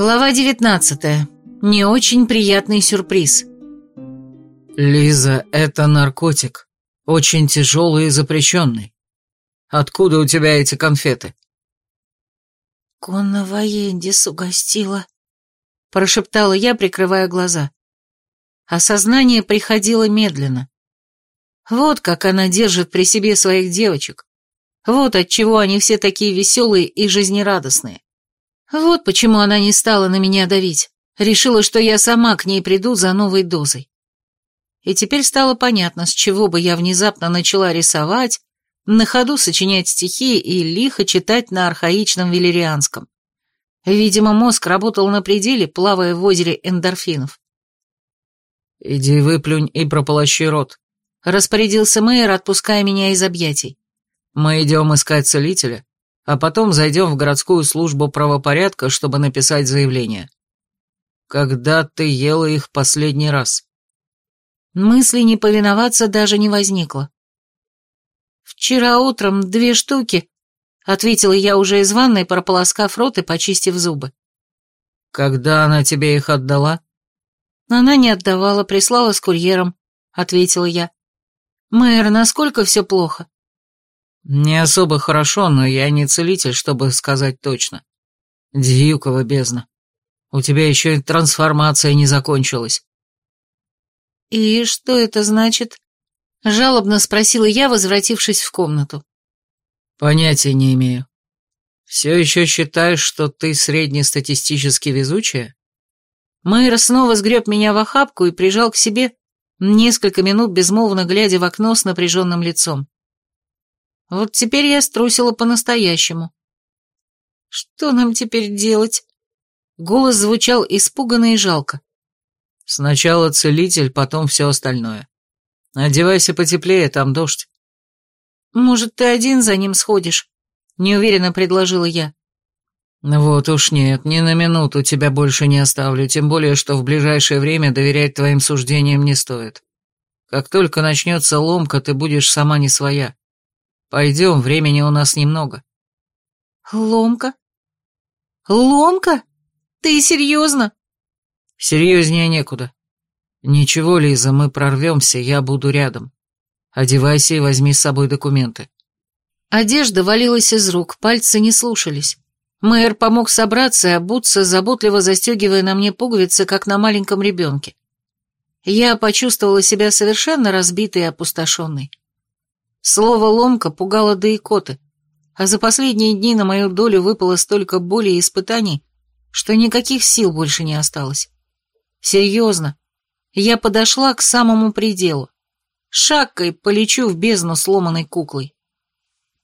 Глава 19. Не очень приятный сюрприз. Лиза, это наркотик. Очень тяжелый и запрещенный. Откуда у тебя эти конфеты? Конна Воендис угостила, прошептала я, прикрывая глаза. Осознание приходило медленно. Вот как она держит при себе своих девочек. Вот отчего они все такие веселые и жизнерадостные. Вот почему она не стала на меня давить. Решила, что я сама к ней приду за новой дозой. И теперь стало понятно, с чего бы я внезапно начала рисовать, на ходу сочинять стихи и лихо читать на архаичном велерианском. Видимо, мозг работал на пределе, плавая в озере эндорфинов. «Иди выплюнь и прополощи рот», — распорядился мэр, отпуская меня из объятий. «Мы идем искать целителя, а потом зайдем в городскую службу правопорядка, чтобы написать заявление. Когда ты ела их последний раз?» Мысли не повиноваться даже не возникло. «Вчера утром две штуки», — ответила я уже из ванной, прополоскав рот и почистив зубы. «Когда она тебе их отдала?» «Она не отдавала, прислала с курьером», — ответила я. «Мэр, насколько все плохо?» «Не особо хорошо, но я не целитель, чтобы сказать точно. Дьюкова бездна. У тебя еще и трансформация не закончилась». «И что это значит?» — жалобно спросила я, возвратившись в комнату. «Понятия не имею. Все еще считаешь, что ты среднестатистически везучая?» Мэйр снова сгреб меня в охапку и прижал к себе, несколько минут безмолвно глядя в окно с напряженным лицом. Вот теперь я струсила по-настоящему. Что нам теперь делать? Голос звучал испуганно и жалко. Сначала целитель, потом все остальное. Одевайся потеплее, там дождь. Может, ты один за ним сходишь? Неуверенно предложила я. Вот уж нет, ни на минуту тебя больше не оставлю, тем более, что в ближайшее время доверять твоим суждениям не стоит. Как только начнется ломка, ты будешь сама не своя. Пойдем, времени у нас немного. Ломка? Ломка? Ты серьезно? Серьезнее некуда. Ничего, Лиза, мы прорвемся, я буду рядом. Одевайся и возьми с собой документы. Одежда валилась из рук, пальцы не слушались. Мэр помог собраться и обуться, заботливо застегивая на мне пуговицы, как на маленьком ребенке. Я почувствовала себя совершенно разбитой и опустошенной. Слово «ломка» пугало до икоты, а за последние дни на мою долю выпало столько боли и испытаний, что никаких сил больше не осталось. Серьезно, я подошла к самому пределу. Шагкой полечу в бездну сломанной куклой.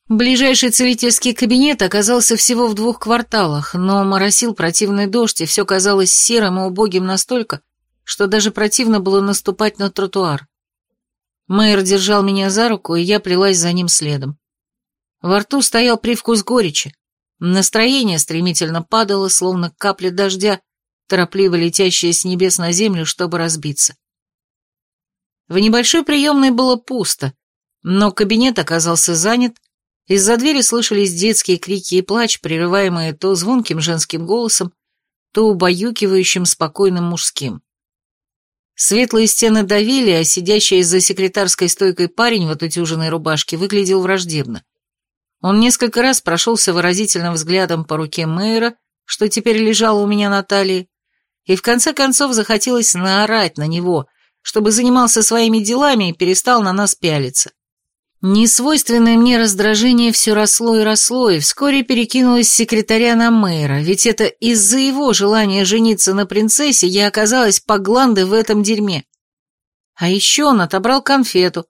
Ближайший целительский кабинет оказался всего в двух кварталах, но моросил противный дождь, и все казалось серым и убогим настолько, что даже противно было наступать на тротуар. Мэйр держал меня за руку, и я плелась за ним следом. Во рту стоял привкус горечи. Настроение стремительно падало, словно капли дождя, торопливо летящие с небес на землю, чтобы разбиться. В небольшой приемной было пусто, но кабинет оказался занят, из-за двери слышались детские крики и плач, прерываемые то звонким женским голосом, то убаюкивающим спокойным мужским. Светлые стены давили, а сидящий за секретарской стойкой парень в отутюженной рубашке выглядел враждебно. Он несколько раз прошелся выразительным взглядом по руке мэра, что теперь лежало у меня на талии, и в конце концов захотелось наорать на него, чтобы занимался своими делами и перестал на нас пялиться. Несвойственное мне раздражение все росло и росло, и вскоре перекинулось с секретаря на мэра, ведь это из-за его желания жениться на принцессе я оказалась по гланды в этом дерьме. А еще он отобрал конфету,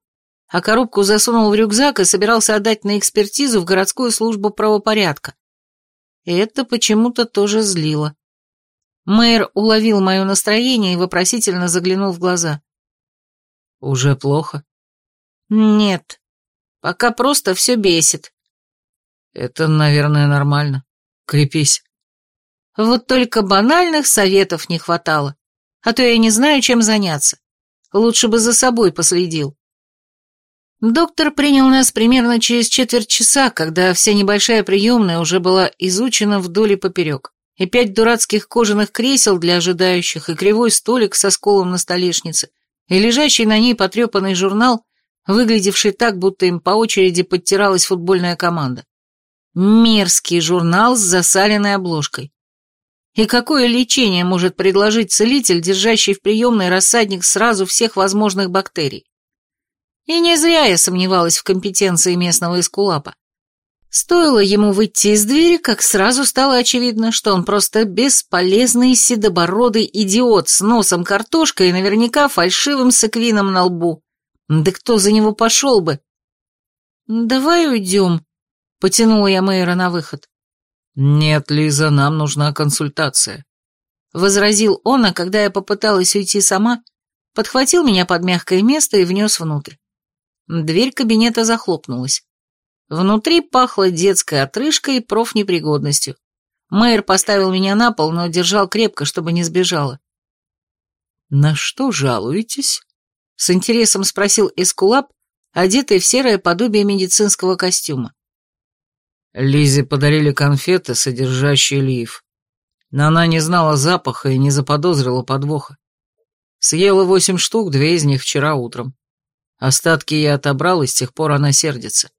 а коробку засунул в рюкзак и собирался отдать на экспертизу в городскую службу правопорядка. Это почему-то тоже злило. Мэр уловил мое настроение и вопросительно заглянул в глаза. «Уже плохо?» «Нет», Пока просто все бесит. Это, наверное, нормально. Крепись. Вот только банальных советов не хватало. А то я не знаю, чем заняться. Лучше бы за собой последил. Доктор принял нас примерно через четверть часа, когда вся небольшая приемная уже была изучена вдоль и поперек. и пять дурацких кожаных кресел для ожидающих, и кривой столик со сколом на столешнице, и лежащий на ней потрепанный журнал, выглядевший так, будто им по очереди подтиралась футбольная команда. Мерзкий журнал с засаленной обложкой. И какое лечение может предложить целитель, держащий в приемной рассадник сразу всех возможных бактерий? И не зря я сомневалась в компетенции местного эскулапа. Стоило ему выйти из двери, как сразу стало очевидно, что он просто бесполезный седобородый идиот с носом картошкой и наверняка фальшивым секвином на лбу. Да кто за него пошел бы? «Давай уйдем», — потянула я Мэйра на выход. «Нет, Лиза, нам нужна консультация», — возразил он, а когда я попыталась уйти сама, подхватил меня под мягкое место и внес внутрь. Дверь кабинета захлопнулась. Внутри пахло детской отрыжкой и профнепригодностью. Мэйр поставил меня на пол, но держал крепко, чтобы не сбежала. «На что жалуетесь?» — с интересом спросил Эскулап, одетый в серое подобие медицинского костюма. Лизе подарили конфеты, содержащие лиф. Но она не знала запаха и не заподозрила подвоха. Съела восемь штук, две из них вчера утром. Остатки я отобрал, и с тех пор она сердится.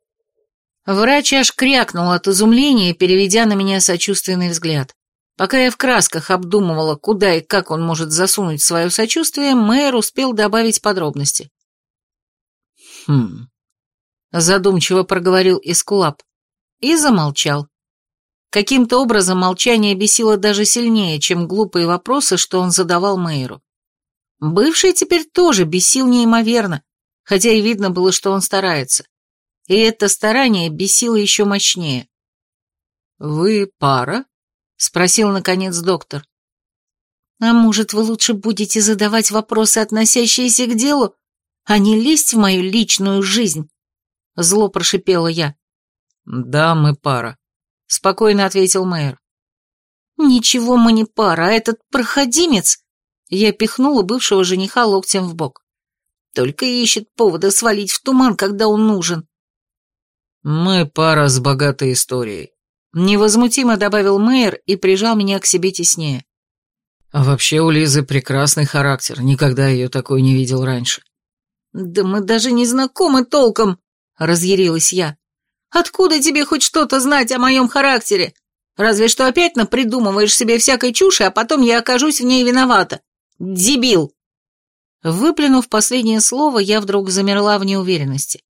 Врач аж крякнул от изумления, переведя на меня сочувственный взгляд. Пока я в красках обдумывала, куда и как он может засунуть свое сочувствие, мэр успел добавить подробности. «Хм...» — задумчиво проговорил Искулап и замолчал. Каким-то образом молчание бесило даже сильнее, чем глупые вопросы, что он задавал мэру. Бывший теперь тоже бесил неимоверно, хотя и видно было, что он старается. И это старание бесило еще мощнее. «Вы пара?» — спросил, наконец, доктор. «А может, вы лучше будете задавать вопросы, относящиеся к делу, а не лезть в мою личную жизнь?» Зло прошипела я. «Да, мы пара», — спокойно ответил мэр. «Ничего мы не пара, а этот проходимец...» Я пихнула бывшего жениха локтем в бок. «Только ищет повода свалить в туман, когда он нужен». «Мы пара с богатой историей», — невозмутимо добавил мэр и прижал меня к себе теснее. «А вообще у Лизы прекрасный характер, никогда ее такой не видел раньше». «Да мы даже не знакомы толком», — разъярилась я. Откуда тебе хоть что-то знать о моем характере? Разве что опять напридумываешь себе всякой чуши, а потом я окажусь в ней виновата. Дебил!» Выплюнув последнее слово, я вдруг замерла в неуверенности.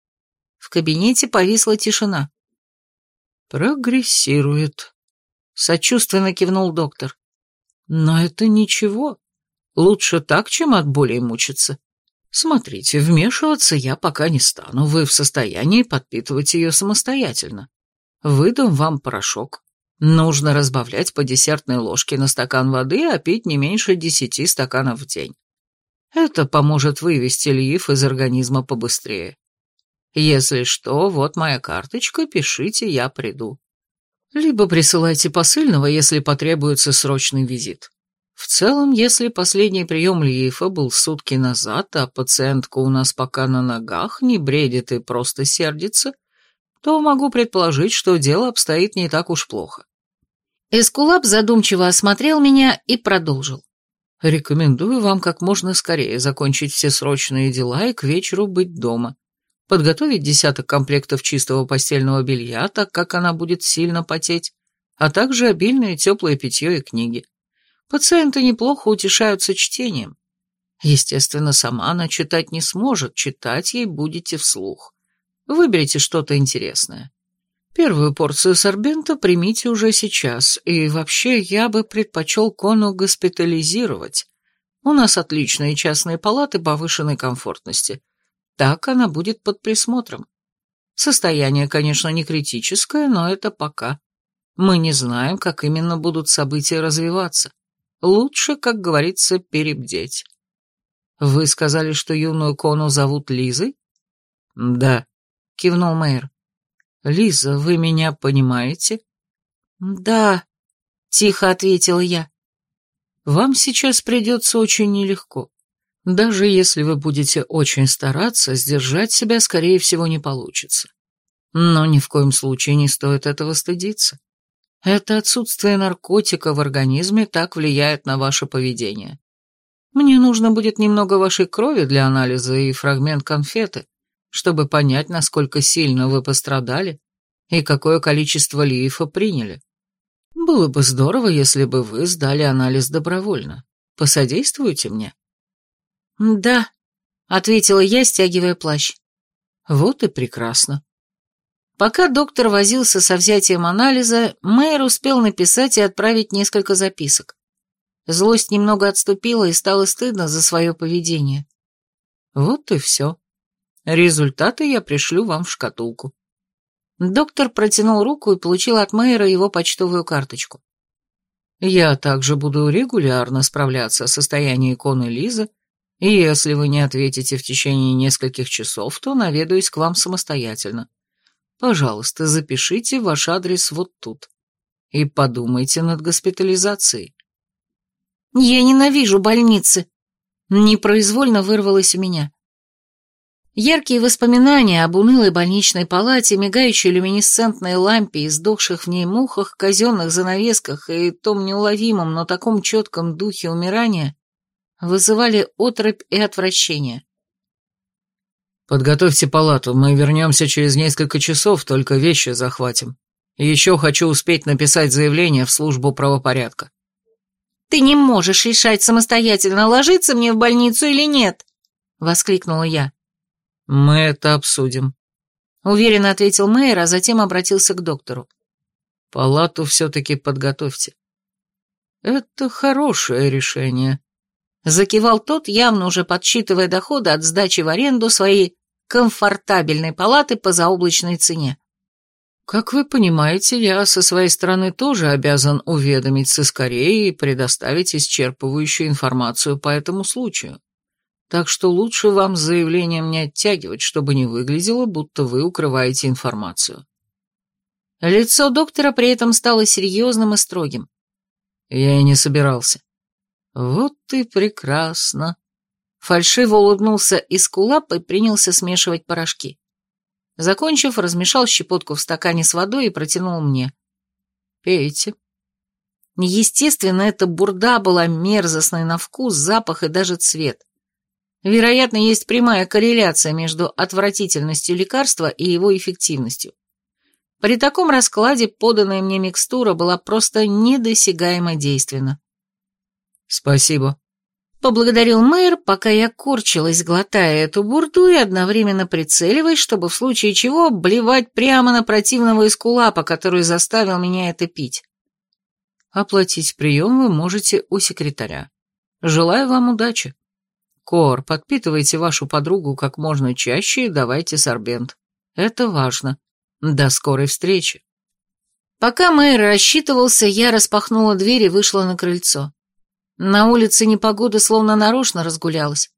В кабинете повисла тишина. «Прогрессирует», — сочувственно кивнул доктор. «Но это ничего. Лучше так, чем от боли мучиться. Смотрите, вмешиваться я пока не стану, вы в состоянии подпитывать ее самостоятельно. Выдам вам порошок. Нужно разбавлять по десертной ложке на стакан воды, а пить не меньше десяти стаканов в день. Это поможет вывести льев из организма побыстрее. Если что, вот моя карточка, пишите, я приду. Либо присылайте посыльного, если потребуется срочный визит. В целом, если последний прием Льефа был сутки назад, а пациентка у нас пока на ногах, не бредит и просто сердится, то могу предположить, что дело обстоит не так уж плохо. Эскулап задумчиво осмотрел меня и продолжил. Рекомендую вам как можно скорее закончить все срочные дела и к вечеру быть дома. Подготовить десяток комплектов чистого постельного белья, так как она будет сильно потеть, а также обильное теплое питье и книги. Пациенты неплохо утешаются чтением. Естественно, сама она читать не сможет, читать ей будете вслух. Выберите что-то интересное. Первую порцию сорбента примите уже сейчас, и вообще я бы предпочел Кону госпитализировать. У нас отличные частные палаты повышенной комфортности. Так она будет под присмотром. Состояние, конечно, не критическое, но это пока. Мы не знаем, как именно будут события развиваться. Лучше, как говорится, перебдеть. Вы сказали, что юную Кону зовут Лизой? Да, кивнул мэр. Лиза, вы меня понимаете? Да, тихо ответила я. Вам сейчас придется очень нелегко. Даже если вы будете очень стараться, сдержать себя, скорее всего, не получится. Но ни в коем случае не стоит этого стыдиться. Это отсутствие наркотика в организме так влияет на ваше поведение. Мне нужно будет немного вашей крови для анализа и фрагмент конфеты, чтобы понять, насколько сильно вы пострадали и какое количество лифа приняли. Было бы здорово, если бы вы сдали анализ добровольно. Посодействуете мне? Да, ответила я, стягивая плащ. Вот и прекрасно. Пока доктор возился со взятием анализа, Мэйр успел написать и отправить несколько записок. Злость немного отступила и стало стыдно за свое поведение. Вот и все. Результаты я пришлю вам в шкатулку. Доктор протянул руку и получил от Мэйра его почтовую карточку. Я также буду регулярно справляться о состоянии иконы Лизы, и если вы не ответите в течение нескольких часов, то наведаюсь к вам самостоятельно. Пожалуйста, запишите ваш адрес вот тут. И подумайте над госпитализацией. Я ненавижу больницы. Непроизвольно вырвалось у меня. Яркие воспоминания об унылой больничной палате, мигающей люминесцентной лампе, и сдохших в ней мухах, казенных занавесках и том неуловимом, но таком четком духе умирания вызывали отрыбь и отвращение. «Подготовьте палату, мы вернемся через несколько часов, только вещи захватим. И еще хочу успеть написать заявление в службу правопорядка». «Ты не можешь решать самостоятельно, ложиться мне в больницу или нет!» — воскликнула я. «Мы это обсудим», — уверенно ответил мэр, а затем обратился к доктору. «Палату все-таки подготовьте». «Это хорошее решение», Закивал тот, явно уже подсчитывая доходы от сдачи в аренду своей комфортабельной палаты по заоблачной цене. Как вы понимаете, я со своей стороны тоже обязан уведомить сыскарей и предоставить исчерпывающую информацию по этому случаю. Так что лучше вам с заявлением не оттягивать, чтобы не выглядело, будто вы укрываете информацию. Лицо доктора при этом стало серьезным и строгим. Я и не собирался. «Вот ты прекрасно!» Фальшиво улыбнулся из кулап и принялся смешивать порошки. Закончив, размешал щепотку в стакане с водой и протянул мне. «Пейте». Естественно, эта бурда была мерзостной на вкус, запах и даже цвет. Вероятно, есть прямая корреляция между отвратительностью лекарства и его эффективностью. При таком раскладе поданная мне микстура была просто недосягаемо действенна. «Спасибо», — поблагодарил мэр, пока я корчилась, глотая эту бурду и одновременно прицеливаясь, чтобы в случае чего блевать прямо на противного эскулапа, который заставил меня это пить. Оплатить прием вы можете у секретаря. Желаю вам удачи. Кор, подпитывайте вашу подругу как можно чаще и давайте сорбент. Это важно. До скорой встречи. Пока мэр рассчитывался, я распахнула дверь и вышла на крыльцо. На улице непогода словно нарочно разгулялась.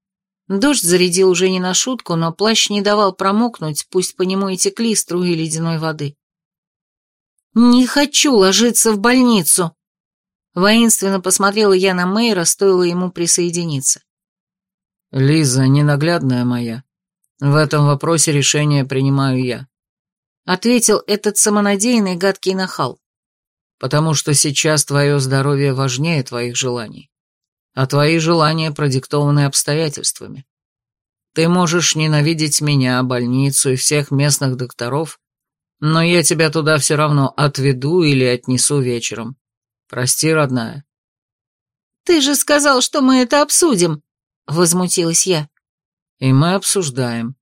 Дождь зарядил уже не на шутку, но плащ не давал промокнуть, пусть по нему и текли струи ледяной воды. «Не хочу ложиться в больницу!» Воинственно посмотрела я на Мэйра, стоило ему присоединиться. «Лиза, ненаглядная моя, в этом вопросе решение принимаю я», ответил этот самонадеянный гадкий нахал потому что сейчас твое здоровье важнее твоих желаний, а твои желания продиктованы обстоятельствами. Ты можешь ненавидеть меня, больницу и всех местных докторов, но я тебя туда все равно отведу или отнесу вечером. Прости, родная». «Ты же сказал, что мы это обсудим», — возмутилась я. «И мы обсуждаем».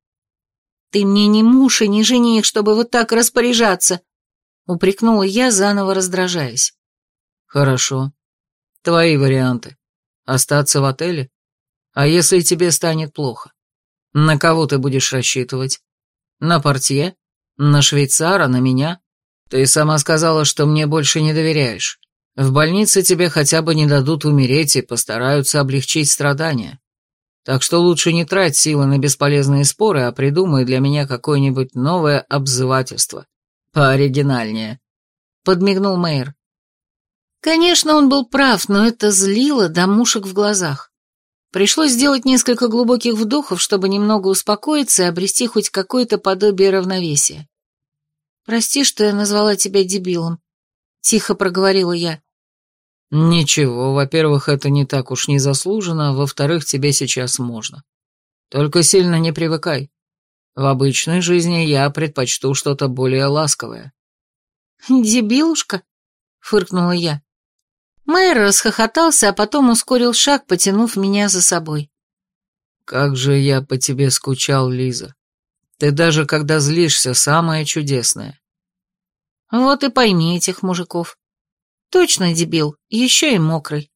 «Ты мне не муж и не жених, чтобы вот так распоряжаться», Упрекнула я, заново раздражаясь. Хорошо. Твои варианты. Остаться в отеле? А если тебе станет плохо? На кого ты будешь рассчитывать? На портье? На швейцара? На меня? Ты сама сказала, что мне больше не доверяешь. В больнице тебе хотя бы не дадут умереть и постараются облегчить страдания. Так что лучше не трать силы на бесполезные споры, а придумай для меня какое-нибудь новое обзывательство. «Пооригинальнее», — подмигнул мэр. Конечно, он был прав, но это злило до мушек в глазах. Пришлось сделать несколько глубоких вдохов, чтобы немного успокоиться и обрести хоть какое-то подобие равновесия. «Прости, что я назвала тебя дебилом», — тихо проговорила я. Ничего, во-первых, это не так уж незаслуженно, а во-вторых, тебе сейчас можно. Только сильно не привыкай. В обычной жизни я предпочту что-то более ласковое. «Дебилушка?» — фыркнула я. Мэр расхохотался, а потом ускорил шаг, потянув меня за собой. «Как же я по тебе скучал, Лиза. Ты даже когда злишься, самое чудесное». «Вот и пойми этих мужиков. Точно дебил, еще и мокрый.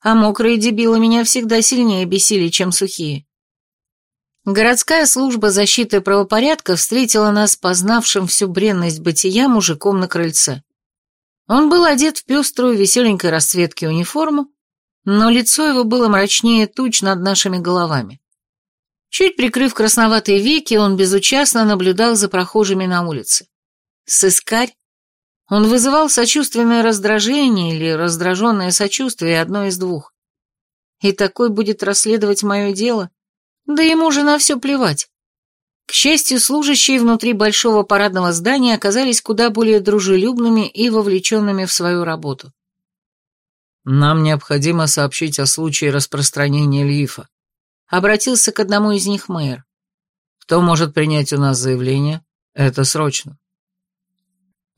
А мокрые дебилы меня всегда сильнее бесили, чем сухие». Городская служба защиты правопорядка встретила нас познавшим всю бренность бытия мужиком на крыльце. Он был одет в пеструю веселенькой расцветки униформу, но лицо его было мрачнее туч над нашими головами. Чуть прикрыв красноватые веки, он безучастно наблюдал за прохожими на улице. Сыскарь? Он вызывал сочувственное раздражение или раздраженное сочувствие, одно из двух. И такой будет расследовать мое дело? Да ему же на все плевать. К счастью, служащие внутри большого парадного здания оказались куда более дружелюбными и вовлеченными в свою работу. «Нам необходимо сообщить о случае распространения лифа», — обратился к одному из них мэр. «Кто может принять у нас заявление? Это срочно».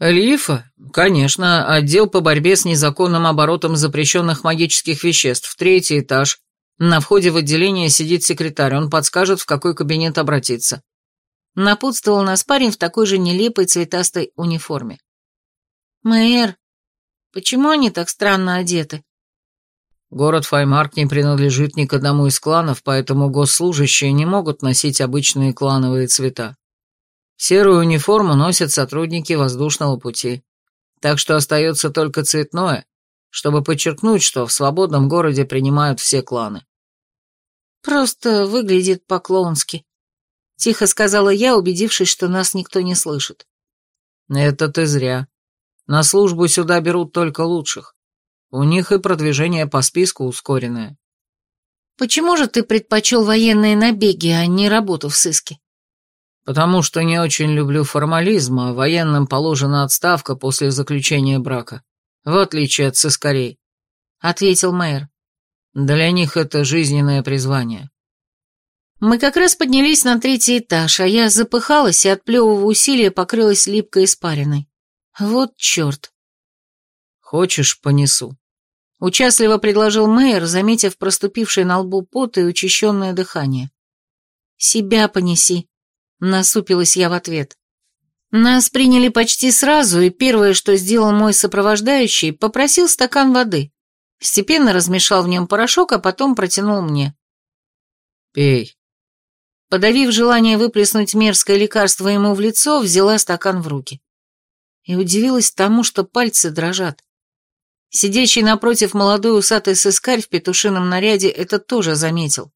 «Лифа? Конечно, отдел по борьбе с незаконным оборотом запрещенных магических веществ, третий этаж. На входе в отделение сидит секретарь, он подскажет, в какой кабинет обратиться». Напутствовал нас парень в такой же нелепой цветастой униформе. «Мэр, почему они так странно одеты?» Город Файмарк не принадлежит ни к одному из кланов, поэтому госслужащие не могут носить обычные клановые цвета. Серую униформу носят сотрудники воздушного пути. Так что остается только цветное, чтобы подчеркнуть, что в свободном городе принимают все кланы. «Просто выглядит по-клоунски», — тихо сказала я, убедившись, что нас никто не слышит. «Это ты зря. На службу сюда берут только лучших. У них и продвижение по списку ускоренное». «Почему же ты предпочел военные набеги, а не работу в сыске?» «Потому что не очень люблю формализм, а военным положена отставка после заключения брака, в отличие от сыскарей», — ответил мэр. «Для них это жизненное призвание». Мы как раз поднялись на третий этаж, а я запыхалась и от плевого усилия покрылась липкой испариной. Вот черт. «Хочешь, понесу?» Участливо предложил мэр, заметив проступивший на лбу пот и учащенное дыхание. «Себя понеси», — насупилась я в ответ. Нас приняли почти сразу, и первое, что сделал мой сопровождающий, попросил стакан воды. Степенно размешал в нем порошок, а потом протянул мне. «Пей», Подавив желание выплеснуть мерзкое лекарство ему в лицо, взяла стакан в руки. И удивилась тому, что пальцы дрожат. Сидящий напротив молодой усатый сыскарь в петушином наряде это тоже заметил.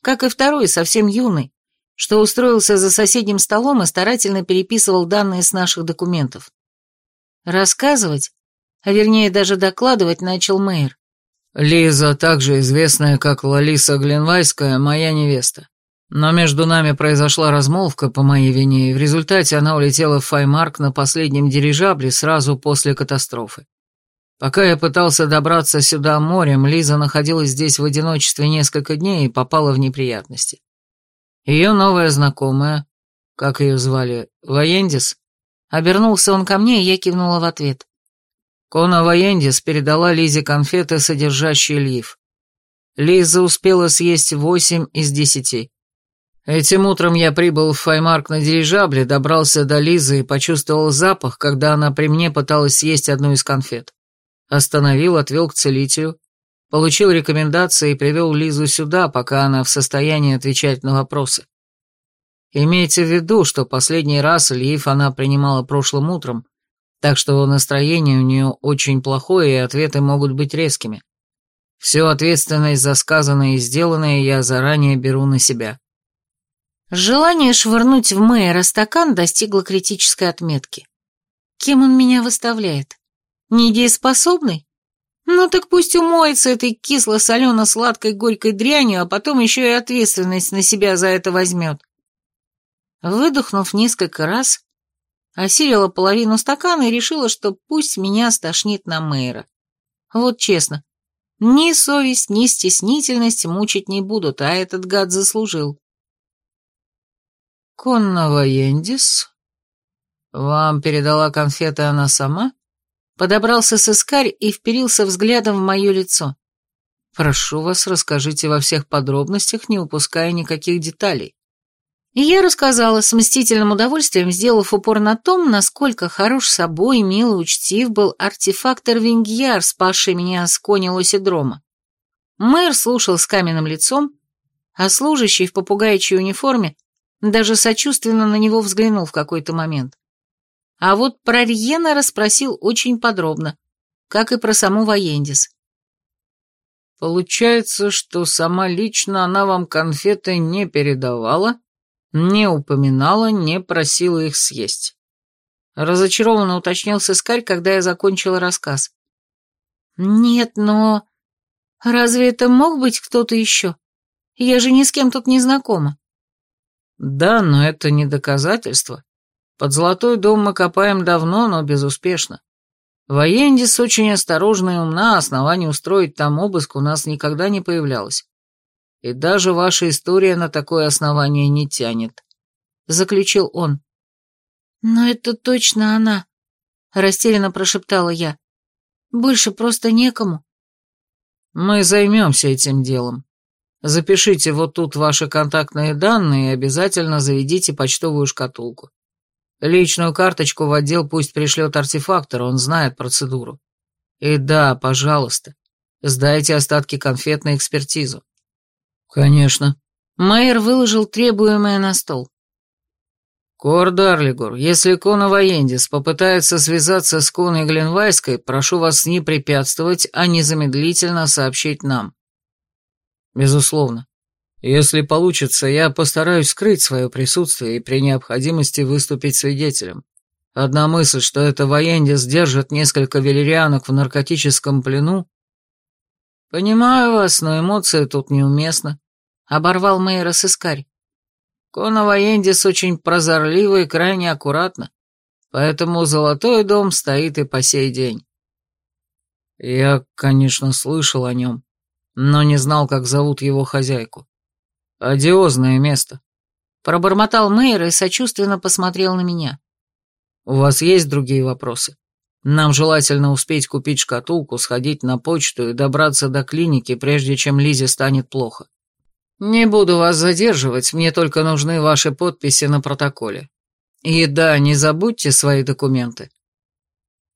Как и второй, совсем юный, что устроился за соседним столом и старательно переписывал данные с наших документов. Рассказывать, а вернее даже докладывать начал мэр. «Лиза, также известная как Лалиса Гленвайская, моя невеста. Но между нами произошла размолвка по моей вине, и в результате она улетела в Файмарк на последнем дирижабле сразу после катастрофы. Пока я пытался добраться сюда морем, Лиза находилась здесь в одиночестве несколько дней и попала в неприятности. Ее новая знакомая, как ее звали, Воендис, обернулся он ко мне, и я кивнула в ответ. Кона Воендис передала Лизе конфеты, содержащие льев. Лиза успела съесть восемь из десяти. Этим утром я прибыл в Файмарк на дирижабле, добрался до Лизы и почувствовал запах, когда она при мне пыталась съесть одну из конфет. Остановил, отвел к целителю, получил рекомендации и привел Лизу сюда, пока она в состоянии отвечать на вопросы. Имейте в виду, что последний раз Льев она принимала прошлым утром, так что настроение у нее очень плохое, и ответы могут быть резкими. Всю ответственность за сказанное и сделанное я заранее беру на себя. Желание швырнуть в мэра стакан достигло критической отметки. Кем он меня выставляет? Недееспособный? Ну так пусть умоется этой кисло-солено-сладкой горькой дрянью, а потом еще и ответственность на себя за это возьмет. Выдохнув несколько раз, осилила половину стакана и решила, что пусть меня стошнит на мэра. Вот честно, ни совесть, ни стеснительность мучить не будут, а этот гад заслужил. «Конного Ендис? Вам передала конфеты она сама?» Подобрался сыскарь и вперился взглядом в мое лицо. «Прошу вас, расскажите во всех подробностях, не упуская никаких деталей». И я рассказала с мстительным удовольствием, сделав упор на том, насколько хорош собой, мил и учтив был артефактор Вингьяр, спасший меня с кони лосидрома. Мэр слушал с каменным лицом, а служащий в попугайчьей униформе даже сочувственно на него взглянул в какой-то момент. А вот про Риена расспросил очень подробно, как и про саму Воендис. «Получается, что сама лично она вам конфеты не передавала?» Не упоминала, не просила их съесть. Разочарованно уточнил сыскарь, когда я закончила рассказ. «Нет, но... Разве это мог быть кто-то еще? Я же ни с кем тут не знакома». «Да, но это не доказательство. Под золотой дом мы копаем давно, но безуспешно. Воендис очень осторожна и умна, оснований устроить там обыск у нас никогда не появлялось. И даже ваша история на такое основание не тянет», — заключил он. «Но это точно она», — растерянно прошептала я. «Больше просто некому». «Мы займемся этим делом. Запишите вот тут ваши контактные данные и обязательно заведите почтовую шкатулку. Личную карточку в отдел пусть пришлет артефактор, он знает процедуру. И да, пожалуйста, сдайте остатки конфет на экспертизу. «Конечно». Майер выложил требуемое на стол. «Кор Дарлигур, если Кона Воендис попытается связаться с Коной Гленвайской, прошу вас не препятствовать, а незамедлительно сообщить нам». «Безусловно. Если получится, я постараюсь скрыть свое присутствие и при необходимости выступить свидетелем. Одна мысль, что это Воендис держит несколько велерианок в наркотическом плену, «Понимаю вас, но эмоции тут неуместны», — оборвал Мейра сыскарь. «Конова Эндис очень прозорлива и крайне аккуратна, поэтому Золотой дом стоит и по сей день». Я, конечно, слышал о нем, но не знал, как зовут его хозяйку. Одиозное место. Пробормотал Мейер и сочувственно посмотрел на меня. У вас есть другие вопросы? Нам желательно успеть купить шкатулку, сходить на почту и добраться до клиники, прежде чем Лизе станет плохо. Не буду вас задерживать, мне только нужны ваши подписи на протоколе. И да, не забудьте свои документы.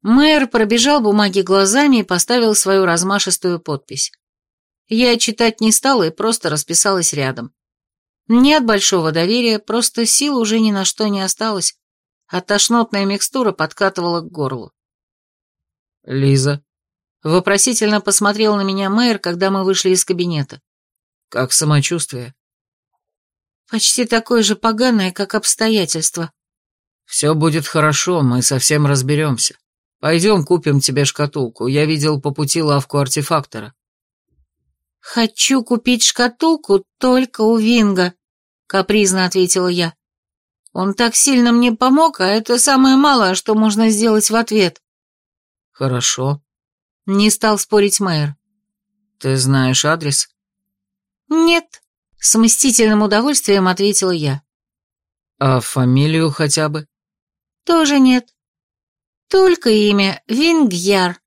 Мэр пробежал бумаги глазами и поставил свою размашистую подпись. Я читать не стала и просто расписалась рядом. Не от большого доверия, просто сил уже ни на что не осталось, а тошнотная микстура подкатывала к горлу. «Лиза?» Вопросительно посмотрел на меня мэр, когда мы вышли из кабинета. «Как самочувствие?» «Почти такое же поганое, как обстоятельства». «Все будет хорошо, мы совсем разберемся. Пойдем купим тебе шкатулку. Я видел по пути лавку артефактора». «Хочу купить шкатулку только у Винга», — капризно ответила я. «Он так сильно мне помог, а это самое малое, что можно сделать в ответ». «Хорошо». Не стал спорить мэр. «Ты знаешь адрес?» «Нет», — с мстительным удовольствием ответила я. «А фамилию хотя бы?» «Тоже нет. Только имя Вингьяр».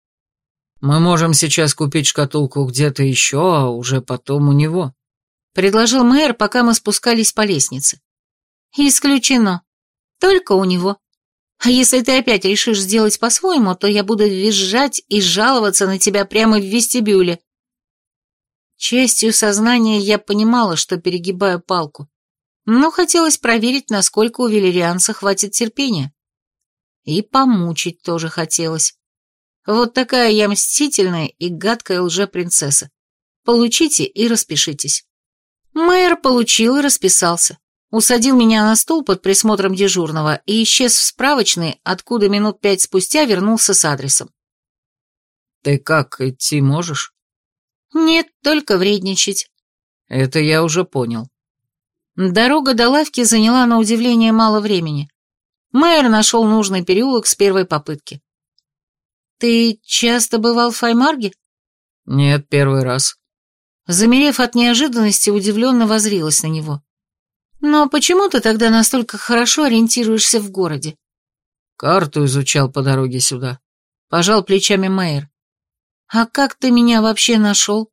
«Мы можем сейчас купить шкатулку где-то еще, а уже потом у него», — предложил мэр, пока мы спускались по лестнице. «Исключено. Только у него». А если ты опять решишь сделать по-своему, то я буду визжать и жаловаться на тебя прямо в вестибюле. Частью сознания я понимала, что перегибаю палку, но хотелось проверить, насколько у велерианца хватит терпения. И помучить тоже хотелось. Вот такая я мстительная и гадкая лже-принцесса. Получите и распишитесь. Мэр получил и расписался усадил меня на стул под присмотром дежурного и исчез в справочной, откуда минут пять спустя вернулся с адресом. «Ты как, идти можешь?» «Нет, только вредничать». «Это я уже понял». Дорога до лавки заняла на удивление мало времени. Майер нашел нужный переулок с первой попытки. «Ты часто бывал в Файмарге?» «Нет, первый раз». Замерев от неожиданности, удивленно возрилась на него. «Но почему ты тогда настолько хорошо ориентируешься в городе?» «Карту изучал по дороге сюда», — пожал плечами Мэйр. «А как ты меня вообще нашел?»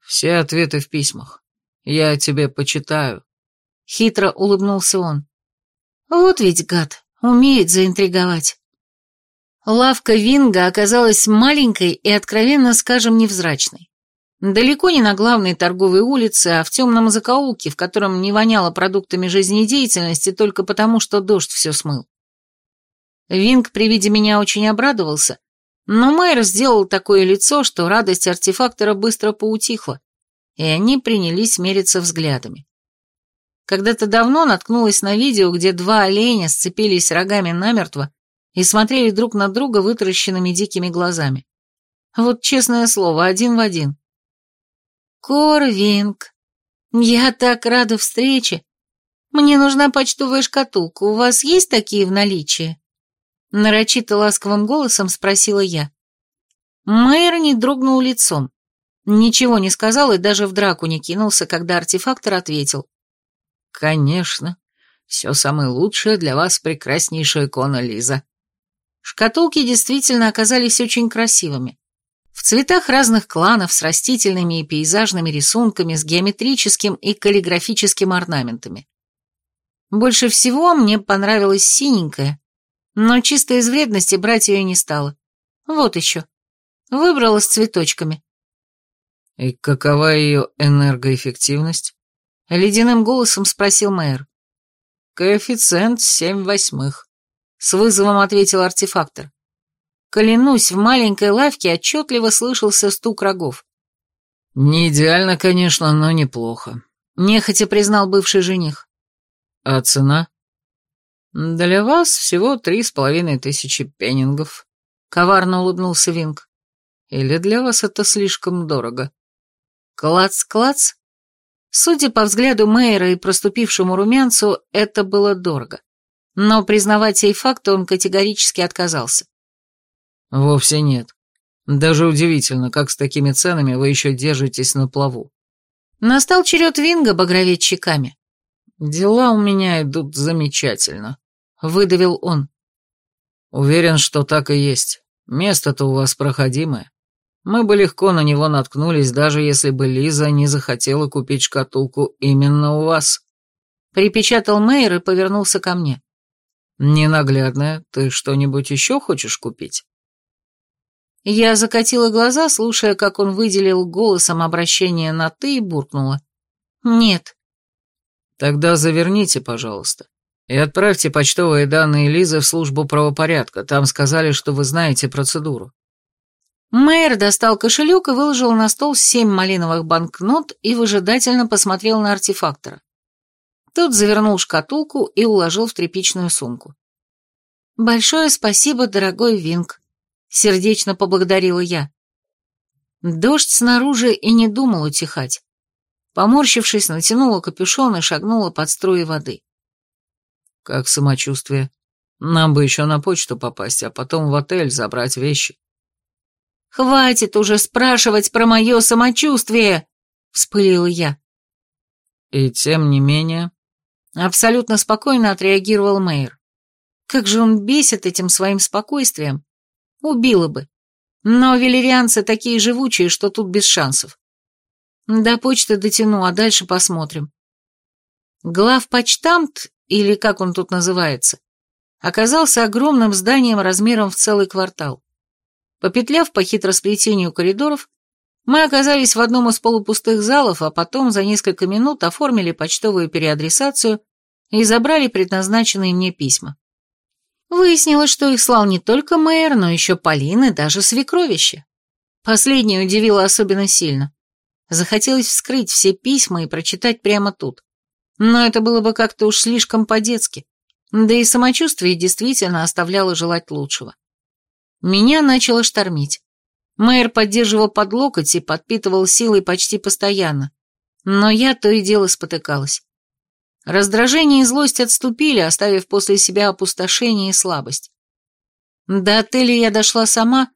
«Все ответы в письмах. Я тебе почитаю». Хитро улыбнулся он. «Вот ведь гад, умеет заинтриговать». Лавка Винга оказалась маленькой и, откровенно скажем, невзрачной. Далеко не на главной торговой улице, а в темном закоулке, в котором не воняло продуктами жизнедеятельности только потому, что дождь все смыл. Винг при виде меня очень обрадовался, но Майер сделал такое лицо, что радость артефактора быстро поутихла, и они принялись мериться взглядами. Когда-то давно наткнулась на видео, где два оленя сцепились рогами намертво и смотрели друг на друга вытаращенными дикими глазами. Вот честное слово, один в один. «Корвинг, я так рада встрече. Мне нужна почтовая шкатулка, у вас есть такие в наличии?» Нарочито ласковым голосом спросила я. Мэйр не дрогнул лицом. Ничего не сказал и даже в драку не кинулся, когда артефактор ответил. «Конечно. Все самое лучшее для вас, прекраснейшая Кона Лиза». Шкатулки действительно оказались очень красивыми в цветах разных кланов с растительными и пейзажными рисунками, с геометрическим и каллиграфическим орнаментами. Больше всего мне понравилась синенькая, но чисто из вредности брать ее не стала. Вот еще. Выбрала с цветочками. «И какова ее энергоэффективность?» Ледяным голосом спросил мэр. «Коэффициент семь восьмых», — с вызовом ответил артефактор. Клянусь, в маленькой лавке отчетливо слышался стук рогов. «Не идеально, конечно, но неплохо», — нехотя признал бывший жених. «А цена?» «Для вас всего три с половиной тысячи пеннингов», — коварно улыбнулся Винг. «Или для вас это слишком дорого?» «Клац-клац?» Судя по взгляду Мэйра и проступившему румянцу, это было дорого. Но признавать сей факт он категорически отказался. Вовсе нет. Даже удивительно, как с такими ценами вы еще держитесь на плаву. Настал черед Винга багроветь щеками. Дела у меня идут замечательно, выдавил он. Уверен, что так и есть. Место-то у вас проходимое. Мы бы легко на него наткнулись, даже если бы Лиза не захотела купить шкатулку именно у вас. Припечатал Мейер и повернулся ко мне. Ненаглядная, ты что-нибудь еще хочешь купить? Я закатила глаза, слушая, как он выделил голосом обращение на «ты» и буркнула. «Нет». «Тогда заверните, пожалуйста, и отправьте почтовые данные Лизы в службу правопорядка. Там сказали, что вы знаете процедуру». Мэйр достал кошелек и выложил на стол семь малиновых банкнот и выжидательно посмотрел на артефактора. Тот завернул шкатулку и уложил в тряпичную сумку. «Большое спасибо, дорогой Винг», сердечно поблагодарила я. Дождь снаружи и не думал утихать. Поморщившись, натянула капюшон и шагнула под струи воды. «Как самочувствие? Нам бы еще на почту попасть, а потом в отель забрать вещи». «Хватит уже спрашивать про мое самочувствие!» — вспылила я. «И тем не менее...» Абсолютно спокойно отреагировал Мэйр. Как же он бесит этим своим спокойствием. Убила бы. Но велерианцы такие живучие, что тут без шансов. До почты дотяну, а дальше посмотрим. Главпочтамт, или как он тут называется, оказался огромным зданием размером в целый квартал. Попетляв по хитросплетению коридоров, мы оказались в одном из полупустых залов, а потом за несколько минут оформили почтовую переадресацию и забрали предназначенные мне письма. Выяснилось, что их слал не только мэр, но еще Полин и даже свекровище. Последнее удивило особенно сильно. Захотелось вскрыть все письма и прочитать прямо тут. Но это было бы как-то уж слишком по-детски. Да и самочувствие действительно оставляло желать лучшего. Меня начало штормить. Мэр поддерживал под локоть и подпитывал силой почти постоянно. Но я то и дело спотыкалась. Раздражение и злость отступили, оставив после себя опустошение и слабость. До отеля я дошла сама,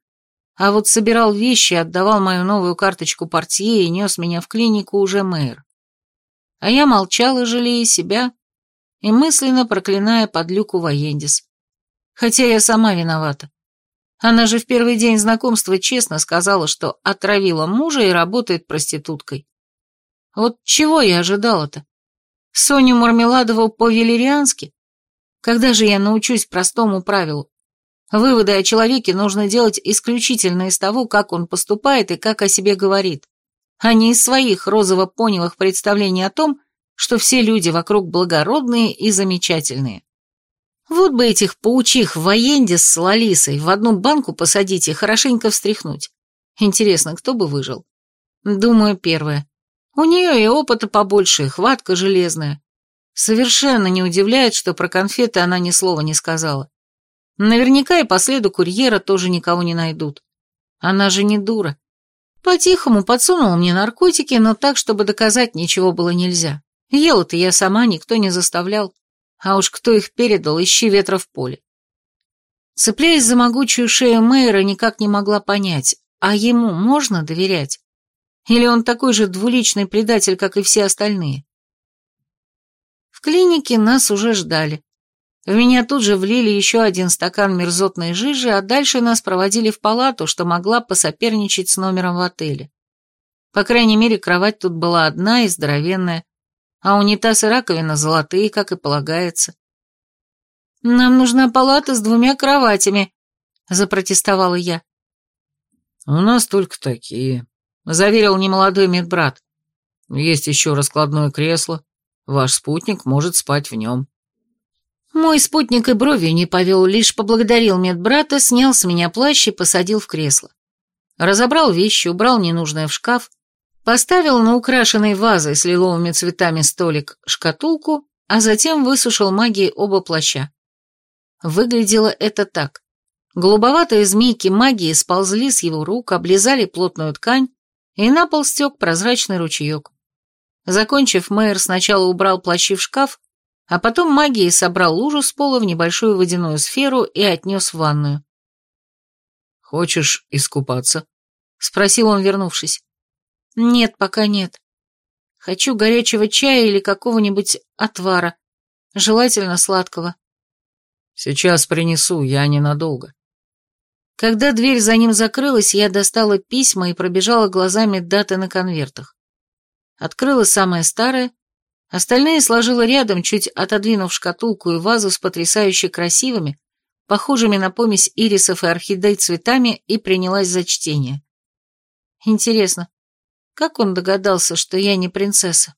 а вот собирал вещи, отдавал мою новую карточку портье и нес меня в клинику уже мэр. А я молчала, жалея себя и мысленно проклиная подлюку Воендис. Хотя я сама виновата. Она же в первый день знакомства честно сказала, что отравила мужа и работает проституткой. Вот чего я ожидала-то? Соню Мармеладову по-велериански? Когда же я научусь простому правилу? Выводы о человеке нужно делать исключительно из того, как он поступает и как о себе говорит, а не из своих розово-понелых представлений о том, что все люди вокруг благородные и замечательные. Вот бы этих паучих военде с Лалисой в одну банку посадить и хорошенько встряхнуть. Интересно, кто бы выжил? Думаю, первое. У нее и опыта побольше, и хватка железная. Совершенно не удивляет, что про конфеты она ни слова не сказала. Наверняка и по следу курьера тоже никого не найдут. Она же не дура. По-тихому подсунула мне наркотики, но так, чтобы доказать ничего было нельзя. Ела-то я сама, никто не заставлял. А уж кто их передал, ищи ветра в поле. Цепляясь за могучую шею Мэйра, никак не могла понять, а ему можно доверять? Или он такой же двуличный предатель, как и все остальные? В клинике нас уже ждали. В меня тут же влили еще один стакан мерзотной жижи, а дальше нас проводили в палату, что могла посоперничать с номером в отеле. По крайней мере, кровать тут была одна и здоровенная, а унитаз и раковина золотые, как и полагается. «Нам нужна палата с двумя кроватями», — запротестовала я. «У нас только такие», — заверил немолодой медбрат. «Есть еще раскладное кресло. Ваш спутник может спать в нем». Мой спутник и бровью не повел, лишь поблагодарил медбрата, снял с меня плащ и посадил в кресло. Разобрал вещи, убрал ненужное в шкаф, поставил на украшенный вазой с лиловыми цветами столик шкатулку, а затем высушил магией оба плаща. Выглядело это так. Голубоватые змейки магии сползли с его рук, облизали плотную ткань, и на пол стек прозрачный ручеек. Закончив, Мэйр сначала убрал плащи в шкаф, а потом магией собрал лужу с пола в небольшую водяную сферу и отнес в ванную. «Хочешь искупаться?» — спросил он, вернувшись. «Нет, пока нет. Хочу горячего чая или какого-нибудь отвара, желательно сладкого». «Сейчас принесу, я ненадолго». Когда дверь за ним закрылась, я достала письма и пробежала глазами даты на конвертах. Открыла самое старое — Остальные сложила рядом, чуть отодвинув шкатулку и вазу с потрясающе красивыми, похожими на помесь ирисов и орхидей цветами, и принялась за чтение. Интересно, как он догадался, что я не принцесса?